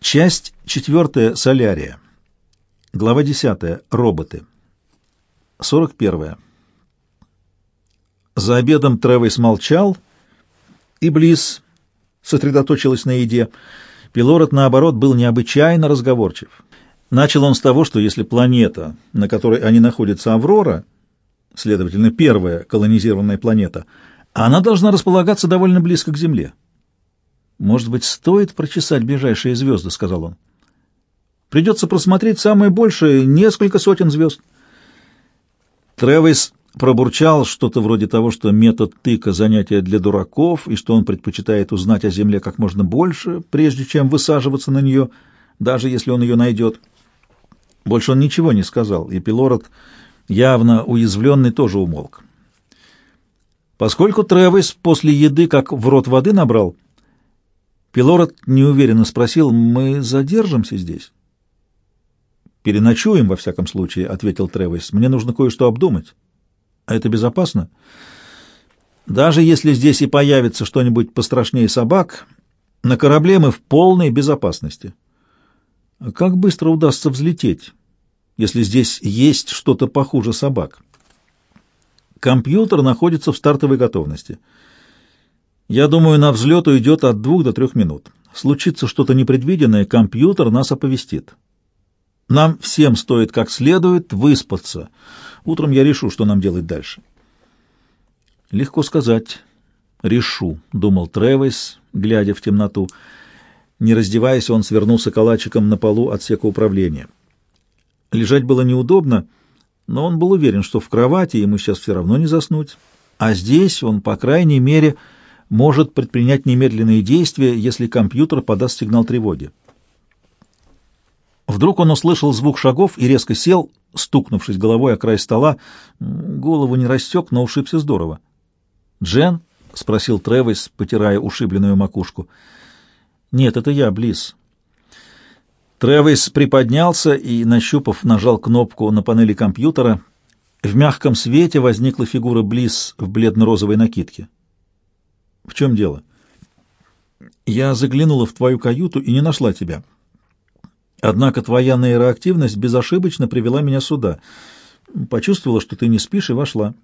Часть четвертая. Солярия. Глава десятая. Роботы. Сорок первая. За обедом Тревис молчал, и Близ сосредоточилась на еде. Пилород, наоборот, был необычайно разговорчив. Начал он с того, что если планета, на которой они находятся, Аврора, следовательно, первая колонизированная планета, она должна располагаться довольно близко к Земле. «Может быть, стоит прочесать ближайшие звезды?» — сказал он. «Придется просмотреть самое большее — несколько сотен звезд». Тревис пробурчал что-то вроде того, что метод тыка — занятие для дураков, и что он предпочитает узнать о Земле как можно больше, прежде чем высаживаться на нее, даже если он ее найдет. Больше он ничего не сказал, и Пилород, явно уязвленный, тоже умолк. Поскольку Тревис после еды как в рот воды набрал — Пилород неуверенно спросил, «Мы задержимся здесь?» «Переночуем, во всяком случае», — ответил Тревис. «Мне нужно кое-что обдумать». «А это безопасно?» «Даже если здесь и появится что-нибудь пострашнее собак, на корабле мы в полной безопасности». «Как быстро удастся взлететь, если здесь есть что-то похуже собак?» «Компьютер находится в стартовой готовности». Я думаю, на взлет уйдет от двух до трех минут. Случится что-то непредвиденное, компьютер нас оповестит. Нам всем стоит как следует выспаться. Утром я решу, что нам делать дальше. Легко сказать. Решу, думал Тревис, глядя в темноту. Не раздеваясь, он свернулся калачиком на полу отсека управления. Лежать было неудобно, но он был уверен, что в кровати ему сейчас все равно не заснуть. А здесь он, по крайней мере, может предпринять немедленные действия, если компьютер подаст сигнал тревоги. Вдруг он услышал звук шагов и резко сел, стукнувшись головой о край стола. Голову не растек, но ушибся здорово. «Джен?» — спросил Тревис, потирая ушибленную макушку. «Нет, это я, Близ». Тревис приподнялся и, нащупав, нажал кнопку на панели компьютера. В мягком свете возникла фигура Близ в бледно-розовой накидке. В чем дело? Я заглянула в твою каюту и не нашла тебя. Однако твоя нейроактивность безошибочно привела меня сюда. Почувствовала, что ты не спишь, и вошла.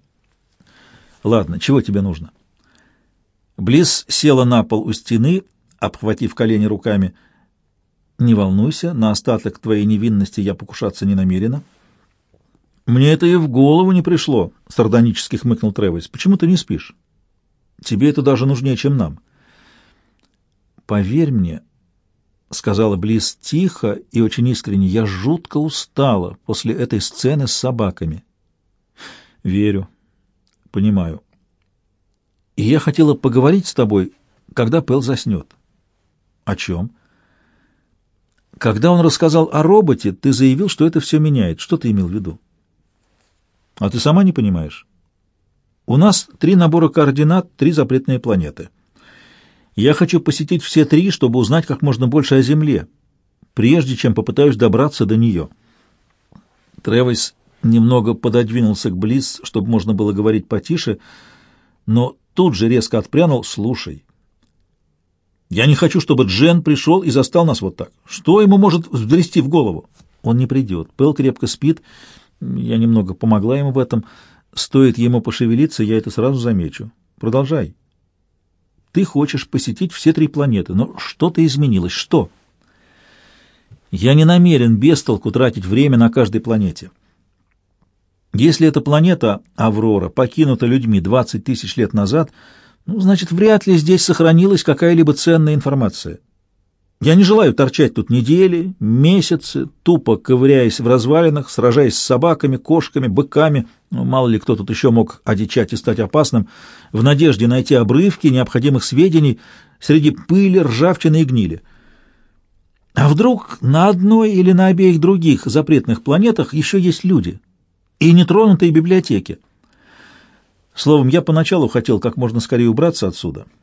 Ладно, чего тебе нужно? Близ села на пол у стены, обхватив колени руками. Не волнуйся, на остаток твоей невинности я покушаться не намерена. Мне это и в голову не пришло, сардонически хмыкнул Тревис. Почему ты не спишь? Тебе это даже нужнее, чем нам. Поверь мне, — сказала Близ тихо и очень искренне, — я жутко устала после этой сцены с собаками. Верю, понимаю. И я хотела поговорить с тобой, когда Пэл заснет. О чем? Когда он рассказал о роботе, ты заявил, что это все меняет. Что ты имел в виду? А ты сама не понимаешь? У нас три набора координат, три запретные планеты. Я хочу посетить все три, чтобы узнать как можно больше о Земле, прежде чем попытаюсь добраться до нее. Тревис немного пододвинулся к Близ, чтобы можно было говорить потише, но тут же резко отпрянул «Слушай, я не хочу, чтобы Джен пришел и застал нас вот так. Что ему может взбрести в голову? Он не придет. Пэл крепко спит. Я немного помогла ему в этом. Стоит ему пошевелиться, я это сразу замечу. Продолжай. Ты хочешь посетить все три планеты, но что-то изменилось. Что? Я не намерен без толку тратить время на каждой планете. Если эта планета, Аврора, покинута людьми 20 тысяч лет назад, ну, значит, вряд ли здесь сохранилась какая-либо ценная информация. Я не желаю торчать тут недели, месяцы, тупо ковыряясь в развалинах, сражаясь с собаками, кошками, быками, ну, мало ли кто тут еще мог одичать и стать опасным, в надежде найти обрывки необходимых сведений среди пыли, ржавчины и гнили. А вдруг на одной или на обеих других запретных планетах еще есть люди и нетронутые библиотеки? Словом, я поначалу хотел как можно скорее убраться отсюда —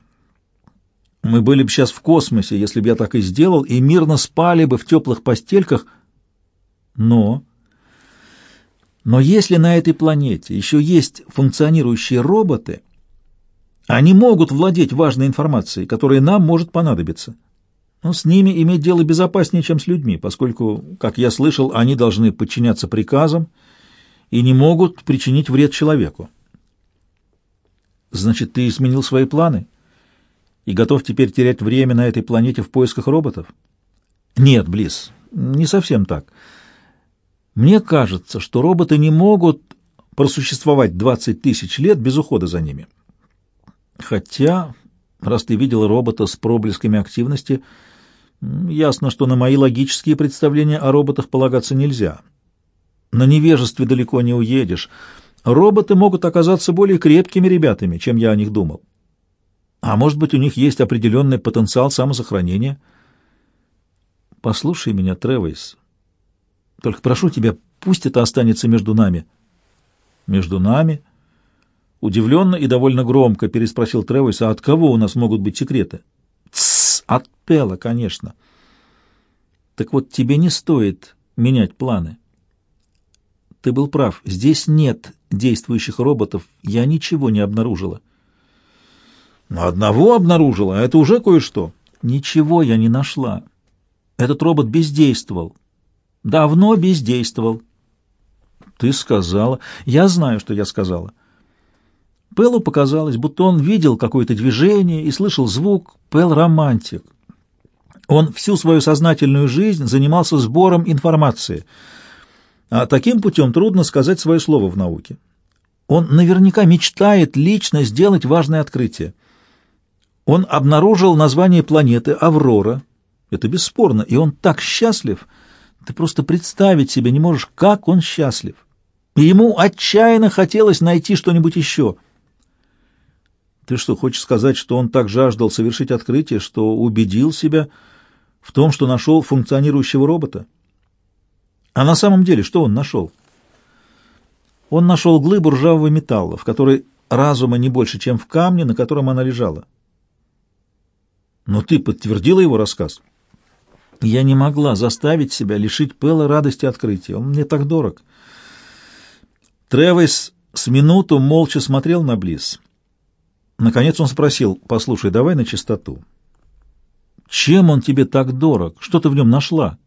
мы были бы сейчас в космосе, если бы я так и сделал, и мирно спали бы в теплых постельках. Но... Но если на этой планете еще есть функционирующие роботы, они могут владеть важной информацией, которая нам может понадобиться. Но с ними иметь дело безопаснее, чем с людьми, поскольку, как я слышал, они должны подчиняться приказам и не могут причинить вред человеку. Значит, ты изменил свои планы и готов теперь терять время на этой планете в поисках роботов? Нет, Близ, не совсем так. Мне кажется, что роботы не могут просуществовать 20 тысяч лет без ухода за ними. Хотя, раз ты видел робота с проблесками активности, ясно, что на мои логические представления о роботах полагаться нельзя. На невежестве далеко не уедешь. Роботы могут оказаться более крепкими ребятами, чем я о них думал. А может быть, у них есть определенный потенциал самосохранения? Послушай меня, Тревейс. Только прошу тебя, пусть это останется между нами. Между нами? Удивленно и довольно громко переспросил Тревейс, а от кого у нас могут быть секреты? Тссс, от Пела, конечно. Так вот, тебе не стоит менять планы. Ты был прав, здесь нет действующих роботов, я ничего не обнаружила. Одного обнаружила, а это уже кое-что. Ничего я не нашла. Этот робот бездействовал. Давно бездействовал. Ты сказала. Я знаю, что я сказала. Пэлу показалось, будто он видел какое-то движение и слышал звук. Пэл — романтик. Он всю свою сознательную жизнь занимался сбором информации. А таким путем трудно сказать свое слово в науке. Он наверняка мечтает лично сделать важное открытие. Он обнаружил название планеты Аврора. Это бесспорно, и он так счастлив — ты просто представить себе не можешь, как он счастлив. И ему отчаянно хотелось найти что-нибудь еще. Ты что, хочешь сказать, что он так жаждал совершить открытие, что убедил себя в том, что нашел функционирующего робота? А на самом деле что он нашел? Он нашел глыбу ржавого металла, в которой разума не больше, чем в камне, на котором она лежала. Но ты подтвердила его рассказ? — я не могла заставить себя лишить Пэла радости открытия. Он мне так дорог. Тревис с минуту молча смотрел на Близ. Наконец он спросил, «Послушай, давай на чистоту. Чем он тебе так дорог? Что ты в нем нашла?»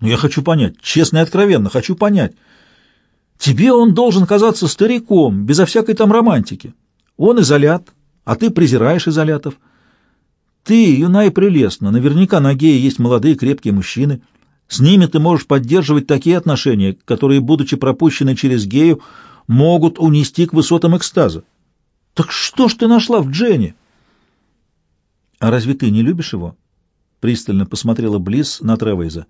«Ну, я хочу понять, честно и откровенно, хочу понять. Тебе он должен казаться стариком, безо всякой там романтики. Он изолят, а ты презираешь изолятов». Ты юна и прелестна, наверняка на геи есть молодые крепкие мужчины. С ними ты можешь поддерживать такие отношения, которые, будучи пропущены через гею, могут унести к высотам экстаза. Так что ж ты нашла в Дженни? А разве ты не любишь его? Пристально посмотрела Близ на Тревейза.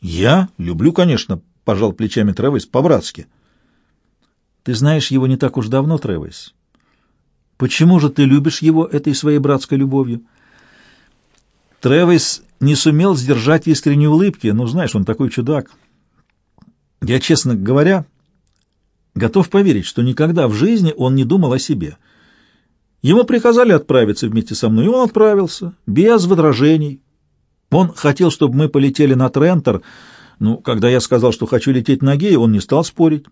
Я люблю, конечно, пожал плечами Тревейз по-братски. Ты знаешь его не так уж давно, Тревейз. Почему же ты любишь его этой своей братской любовью? Тревис не сумел сдержать искренней улыбки. Ну, знаешь, он такой чудак. Я, честно говоря, готов поверить, что никогда в жизни он не думал о себе. Ему приказали отправиться вместе со мной, и он отправился, без возражений. Он хотел, чтобы мы полетели на Трентер, ну, когда я сказал, что хочу лететь на Гей, он не стал спорить.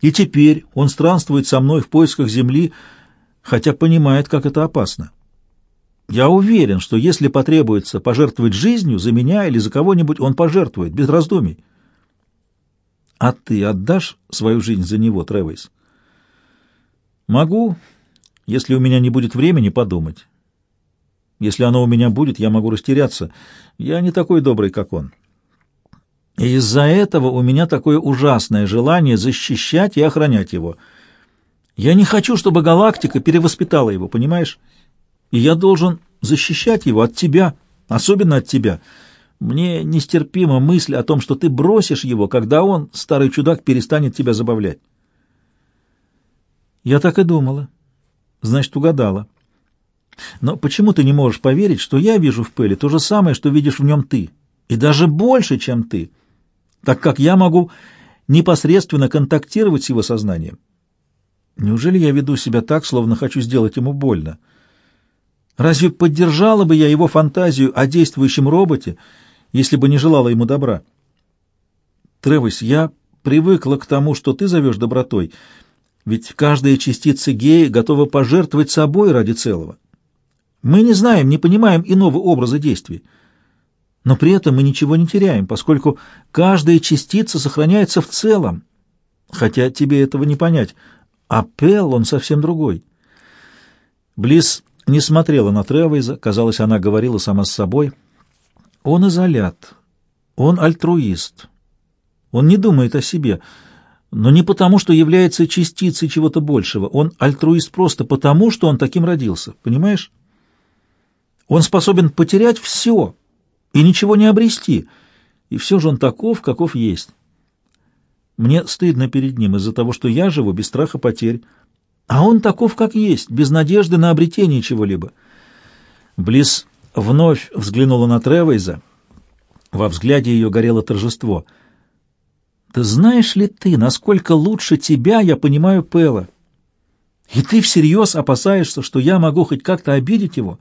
И теперь он странствует со мной в поисках земли, хотя понимает, как это опасно. Я уверен, что если потребуется пожертвовать жизнью за меня или за кого-нибудь, он пожертвует, без раздумий. А ты отдашь свою жизнь за него, Тревейс? Могу, если у меня не будет времени подумать. Если оно у меня будет, я могу растеряться. Я не такой добрый, как он. И из-за этого у меня такое ужасное желание защищать и охранять его — я не хочу, чтобы галактика перевоспитала его, понимаешь? И я должен защищать его от тебя, особенно от тебя. Мне нестерпима мысль о том, что ты бросишь его, когда он, старый чудак, перестанет тебя забавлять. Я так и думала. Значит, угадала. Но почему ты не можешь поверить, что я вижу в Пеле то же самое, что видишь в нем ты, и даже больше, чем ты, так как я могу непосредственно контактировать с его сознанием? Неужели я веду себя так, словно хочу сделать ему больно? Разве поддержала бы я его фантазию о действующем роботе, если бы не желала ему добра? Тревис, я привыкла к тому, что ты зовешь добротой, ведь каждая частица гея готова пожертвовать собой ради целого. Мы не знаем, не понимаем иного образа действий. Но при этом мы ничего не теряем, поскольку каждая частица сохраняется в целом. Хотя тебе этого не понять. А Пел, он совсем другой. Близ не смотрела на Тревейза, казалось, она говорила сама с собой. Он изолят, он альтруист, он не думает о себе, но не потому, что является частицей чего-то большего. Он альтруист просто потому, что он таким родился, понимаешь? Он способен потерять все и ничего не обрести, и все же он таков, каков есть. Мне стыдно перед ним из-за того, что я живу без страха потерь, а он таков, как есть, без надежды на обретение чего-либо. Близ вновь взглянула на Тревейза. Во взгляде ее горело торжество — да знаешь ли ты, насколько лучше тебя я понимаю Пэла? И ты всерьез опасаешься, что я могу хоть как-то обидеть его?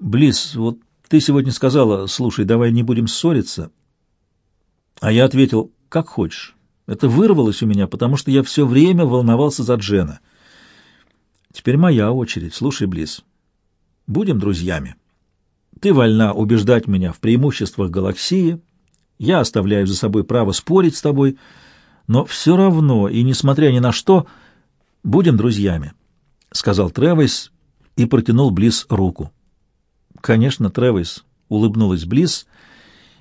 Близ, вот ты сегодня сказала, слушай, давай не будем ссориться. А я ответил, как хочешь. Это вырвалось у меня, потому что я все время волновался за Джена. Теперь моя очередь. Слушай, Близ, будем друзьями. Ты вольна убеждать меня в преимуществах галаксии, я оставляю за собой право спорить с тобой, но все равно, и несмотря ни на что, будем друзьями», — сказал Тревис и протянул Близ руку. «Конечно, Тревис», — улыбнулась Близ,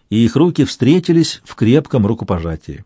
и их руки встретились в крепком рукопожатии.